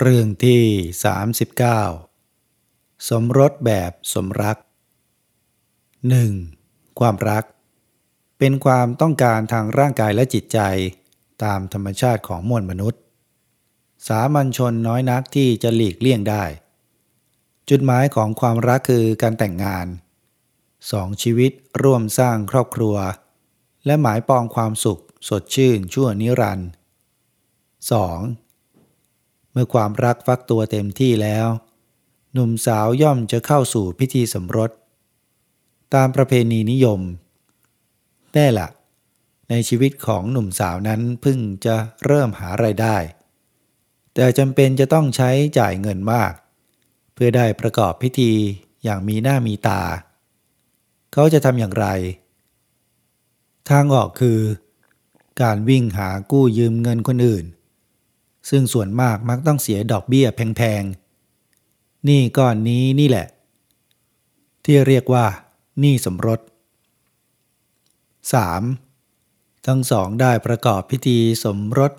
เรื่องที่ 39 สมรสแบบสมรัก 1. ความรัก เป็นความต้องการทางร่างกายและจิตใจ ตามธรรมชาติของมวลมนุษย์ สามัญชนน้อยนักที่จะหลีกเลี่ยงได้ จุดหมายของความรักคือการแต่งงาน สองชีวิตร่วมสร้างครอบครัว และหมายปองความสุขสดชื่นชั่วนิรันดร์ 2. เมื่อความรักฟักตัวเต็มที่แล้ว หนุ่มสาวย่อมจะเข้าสู่พิธีสมรส ตามประเพณีนิยมแต่ละในชีวิตของหนุ่มสาวนั้นเพิ่งจะเริ่มหาไรายได้ แต่จำเป็นจะต้องใช้จ่ายเงินมาก เพื่อได้ประกอบพิธีอย่างมีหน้ามีตา เขาจะทำอย่างไร ทางออกคือ การวิ่งหากู้ยืมเงินคนอื่น ซึ่งส่วนมากมักต้องเสียดอกเบี้ยแพงๆนี่ก้อนนี้นี่แหละ ที่เรียกว่าหนี้สมรส 3. ทั้งสองได้ประกอบพิธีสมรส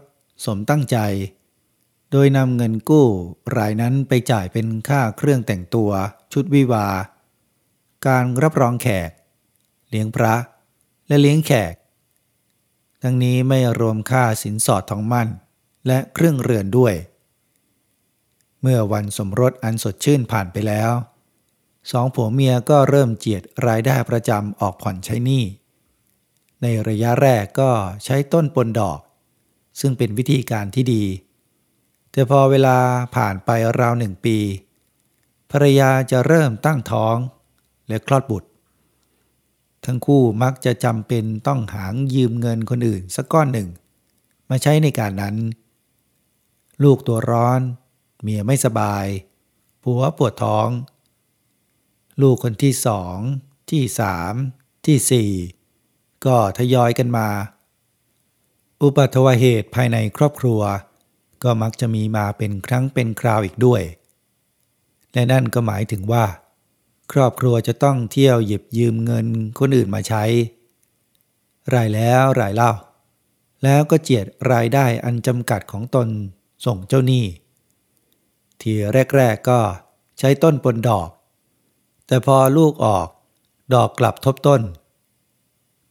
สมตั้งใจ โดยนำเงินกู้รายนั้นไปจ่ายเป็นค่าเครื่องแต่งตัว ชุดวิวา การรับรองแขก เลี้ยงพระ และเลี้ยงแขก ทั้งนี้ไม่รวมค่าสินสอดทองมั่น และเครื่องเรือนด้วย เมื่อวันสมรสอันสดชื่นผ่านไปแล้ว สองผัวเมียก็เริ่มเจียดรายได้ประจำออกผ่อนใช้หนี้ ในระยะแรกก็ใช้ต้นปนดอก ซึ่งเป็นวิธีการที่ดี แต่พอเวลาผ่านไปราวหนึ่งปี ภรรยาจะเริ่มตั้งท้องและคลอดบุตร ทั้งคู่มักจะจำเป็นต้องหางยืมเงินคนอื่นสักก้อนหนึ่ง มาใช้ในการนั้น ลูกตัวร้อน เมียไม่สบาย ผัวปวดท้อง ลูกคนที่สอง ที่สาม ที่สี่ก็ทยอยกันมา อุปัตวเหตุภายในครอบครัว ก็มักจะมีมาเป็นครั้งเป็นคราวอีกด้วย และนั่นก็หมายถึงว่า ครอบครัวจะต้องเที่ยวหยิบยืมเงินคนอื่นมาใช้ รายแล้วรายเล่า แล้วก็เจียดรายได้อันจำกัดของตน ส่งเจ้าหนี้ ทีแรกๆก็ใช้ต้นปนดอก แต่พอลูกออกดอกกลับทบต้น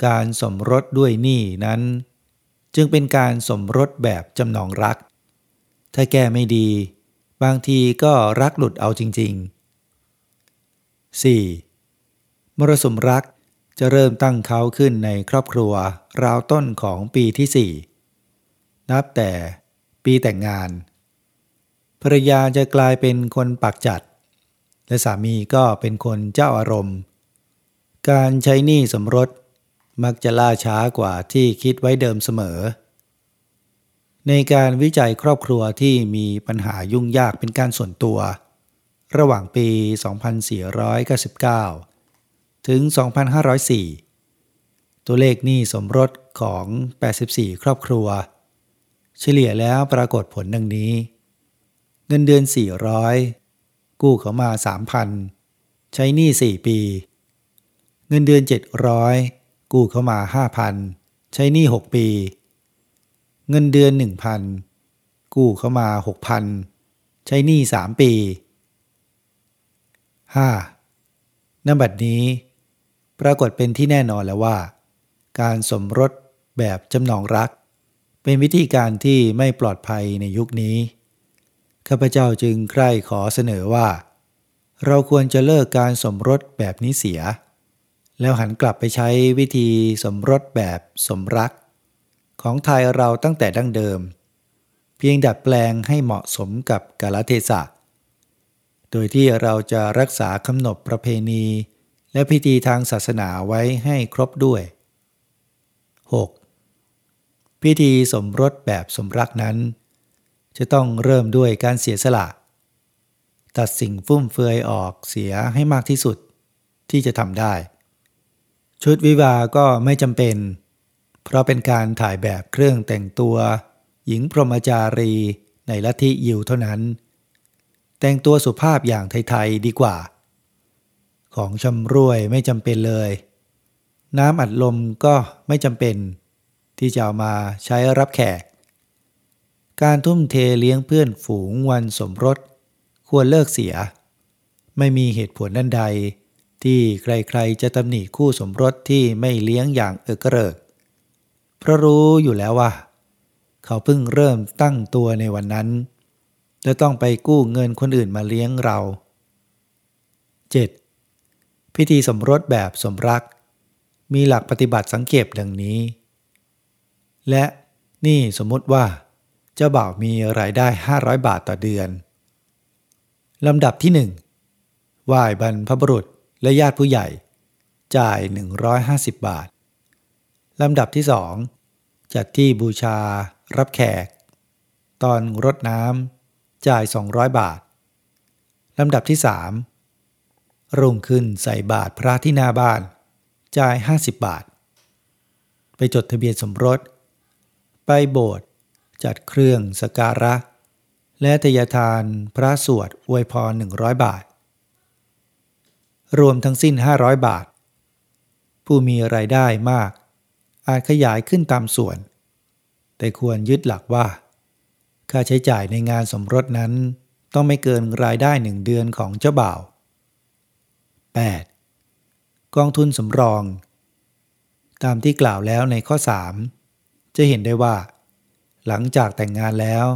การสมรสด้วยหนี้นั้น จึงเป็นการสมรสแบบจำนองรัก ถ้าแก้ไม่ดี บางทีก็รักหลุดเอาจริง ๆ 4. มรสุมรักจะเริ่มตั้งเขาขึ้นในครอบครัวราวต้นของปีที่ 4 นับแต่ ปีแต่งงาน ภรรยาจะกลายเป็นคนปักจัด และสามีก็เป็นคนเจ้าอารมณ์ การใช้หนี้สมรสมักจะล่าช้ากว่าที่คิดไว้เดิมเสมอ ในการวิจัยครอบครัวที่มีปัญหายุ่งยากเป็นการส่วนตัว ระหว่างปี 2499 ถึง 2504 ตัวเลขหนี้สมรสของ 84 ครอบครัว เฉลี่ยแล้วปรากฏผลดังนี้ เงินเดือน 400 กู้เขามา 3,000 ใช้หนี้ 4 ปี เงินเดือน 700 กู้เขามา 5,000 ใช้หนี้ 6 ปี เงินเดือน 1,000 กู้เขามา 6,000 ใช้หนี้ 3 ปี 5. นบัดนี้ ปรากฏเป็นที่แน่นอนแล้วว่า การสมรสแบบจำนองรัก เป็นวิธีการที่ไม่ปลอดภัยในยุคนี้ ข้าพเจ้าจึงใคร่ขอเสนอว่า เราควรจะเลิกการสมรสแบบนี้เสีย แล้วหันกลับไปใช้วิธีสมรสแบบสมรัก ของไทยเราตั้งแต่ดั้งเดิม เพียงดัดแปลงให้เหมาะสมกับกาลเทศะ โดยที่เราจะรักษาคำนบประเพณี และพิธีทางศาสนาไว้ให้ครบด้วย 6. พิธีสมรสแบบสมรักนั้น จะต้องเริ่มด้วยการเสียสละ ตัดสิ่งฟุ่มเฟือยออกเสียให้มากที่สุดที่จะทำได้ ชุดวิวาก็ไม่จำเป็น เพราะเป็นการถ่ายแบบเครื่องแต่งตัว หญิงพรหมจารีในลัทธิยิวเท่านั้น แต่งตัวสุภาพอย่างไทยๆดีกว่า ของชำรวยไม่จำเป็นเลย น้ำอัดลมก็ไม่จำเป็น ที่จะามาใช้รับแขก การทุ่มเทเลี้ยงเพื่อนฝูงวันสมรส ควรเลิกเสีย ไม่มีเหตุผลนั่นใด ที่ใครๆจะตำหนิคู่สมรสที่ไม่เลี้ยงอย่างเอกเริก เพราะรู้อยู่แล้วว่า เขาเพิ่งเริ่มตั้งตัวในวันนั้น และต้องไปกู้เงินคนอื่นมาเลี้ยงเรา 7. พิธีสมรสแบบสมรัก มีหลักปฏิบัติสังเกตดังนี้ และนี่สมมติว่าเจ้าบ่าวมีรายได้ 500 บาทต่อเดือนลำดับที่1ไหว้บรรพบุรุษและญาติผู้ใหญ่ จ่าย 150 บาทลำดับที่2จัดที่บูชา รับแขก ตอนรดน้ำจ่าย 200 บาทลำดับที่3รุ่งขึ้นใส่บาทพระที่หน้าบ้าน จ่าย 50 บาท ไปจดทะเบียนสมรส ไปโบสถ์จัดเครื่องสการะ และทยทานพระสวดอวยพร 100 บาท รวมทั้งสิ้น 500 บาท ผู้มีไรายได้มาก อาจขยายขึ้นตามส่วน แต่ควรยึดหลักว่า ค่าใช้จ่ายในงานสมรสนั้นต้องไม่เกินรายได้หนึ่งเดือนของเจ้าบ่าว 8. กองทุนสำรอง ตามที่กล่าวแล้วในข้อ 3 จะเห็นได้ว่า หลังจากแต่งงานแล้ว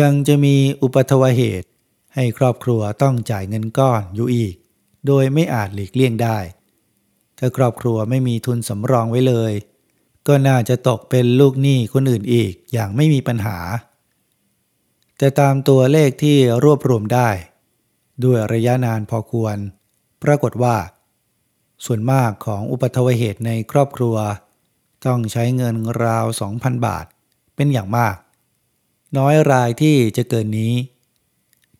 ยังจะมีอุปทวเหตุ ให้ครอบครัวต้องจ่ายเงินก้อนอยู่อีก โดยไม่อาจหลีกเลี่ยงได้ ถ้าครอบครัวไม่มีทุนสำรองไว้เลย ก็น่าจะตกเป็นลูกหนี้คนอื่นอีกอย่างไม่มีปัญหา แต่ตามตัวเลขที่รวบรวมได้ ด้วยระยะนานพอควร ปรากฏว่า ส่วนมากของอุปทวเหตุในครอบครัว ต้องใช้เงินราว 2,000 บาท เป็นอย่างมาก น้อยรายที่จะเกินนี้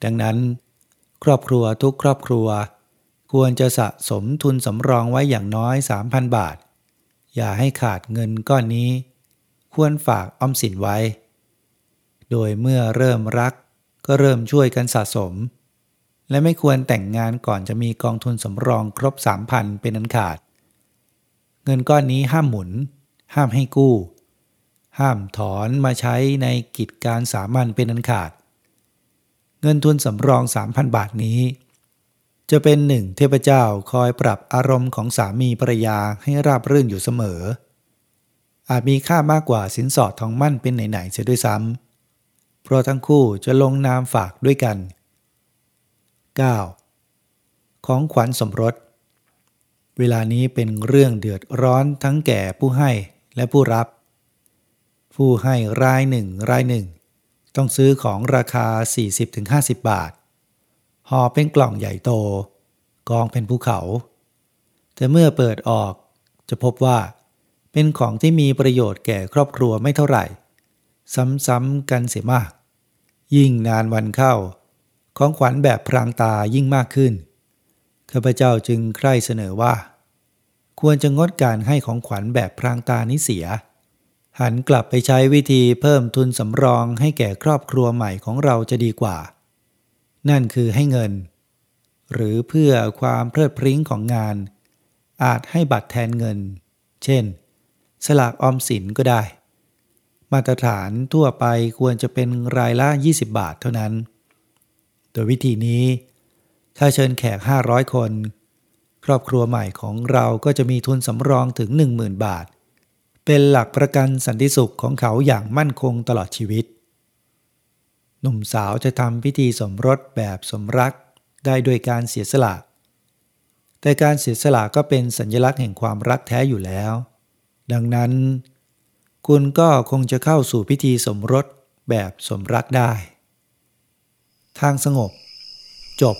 ดังนั้น ครอบครัวทุกครอบครัว ควรจะสะสมทุนสำรองไว้อย่างน้อย 3,000 บาท อย่าให้ขาดเงินก้อนนี้ ควรฝากออมสินไว้ โดยเมื่อเริ่มรักก็เริ่มช่วยกันสะสม และไม่ควรแต่งงานก่อนจะมีกองทุนสำรองครบ 3,000 เป็นอันขาด เงินก้อนนี้ห้ามหมุน ห้ามให้กู้ ห้ามถอนมาใช้ในกิจการสามัญเป็นอันขาด เงินทุนสำรอง 3,000 บาทนี้ จะเป็นหนึ่งเทพเจ้าคอยปรับอารมณ์ของสามีภรรยาให้ราบรื่นอยู่เสมอ อาจมีค่ามากกว่าสินสอดทองมั่นเป็นไหนๆเสียด้วยซ้ำเพราะทั้งคู่จะลงนามฝากด้วยกัน 9. ของขวัญสมรสเวลานี้เป็นเรื่องเดือดร้อนทั้งแก่ผู้ให้ และผู้รับ ผู้ให้รายหนึ่งรายหนึ่ง ต้องซื้อของราคา 40-50 บาทห่อเป็นกล่องใหญ่โต กองเป็นภูเขา แต่เมื่อเปิดออกจะพบว่า เป็นของที่มีประโยชน์แก่ครอบครัวไม่เท่าไหร่ ซ้ำๆกันเสียมาก ยิ่งนานวันเข้า ของขวัญแบบพรางตายิ่งมากขึ้นข้าพเจ้าจึงใคร่เสนอว่า ควรจะงดการให้ของขวัญแบบพรางตานี้เสีย หันกลับไปใช้วิธีเพิ่มทุนสำรองให้แก่ครอบครัวใหม่ของเราจะดีกว่า นั่นคือให้เงิน หรือเพื่อความเพลิดเพลิ้งของงาน อาจให้บัตรแทนเงิน เช่น สลากออมสินก็ได้ มาตรฐานทั่วไปควรจะเป็นรายละ 20 บาทเท่านั้น โดยวิธีนี้ ถ้าเชิญแขก 500 คน ครอบครัวใหม่ของเราก็จะมีทุนสำรองถึง 10,000 บาท เป็นหลักประกันสันติสุขของเขาอย่างมั่นคงตลอดชีวิต หนุ่มสาวจะทำพิธีสมรสแบบสมรักได้ด้วยการเสียสละ แต่การเสียสละก็เป็นสัญลักษณ์แห่งความรักแท้อยู่แล้ว ดังนั้น คุณก็คงจะเข้าสู่พิธีสมรสแบบสมรักได้ ทางสงบ จบ